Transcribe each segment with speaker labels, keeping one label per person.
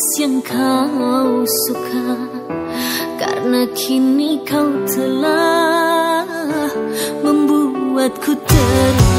Speaker 1: gadis yang kau suka Karena kini kau telah membuatku terluka.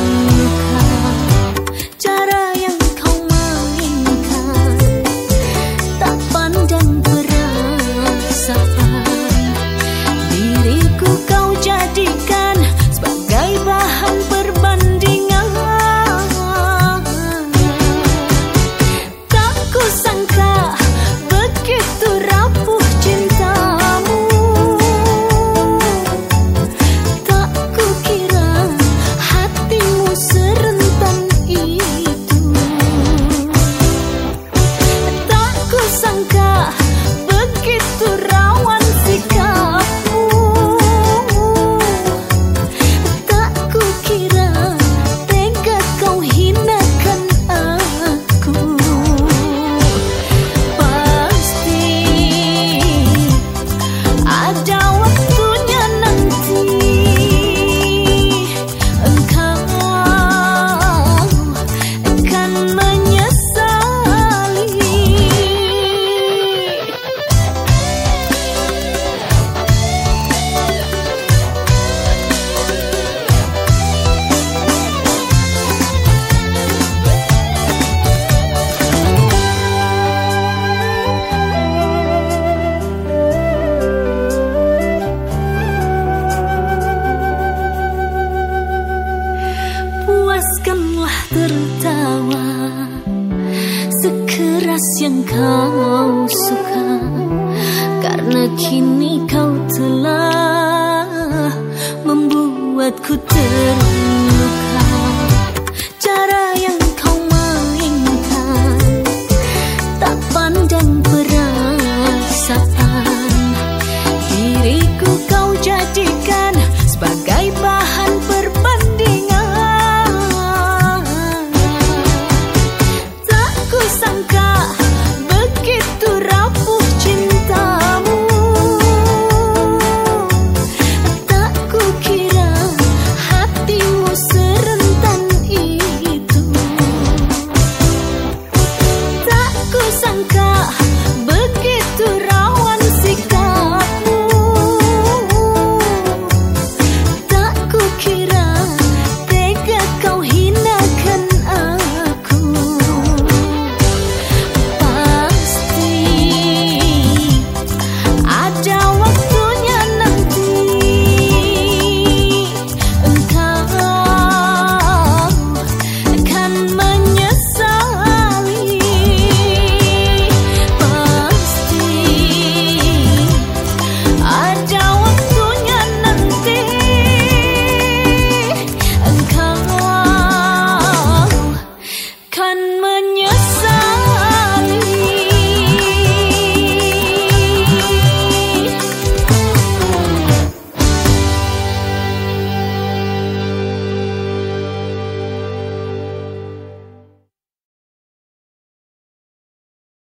Speaker 1: Kau suka. Karena kini kau telah membuatku ter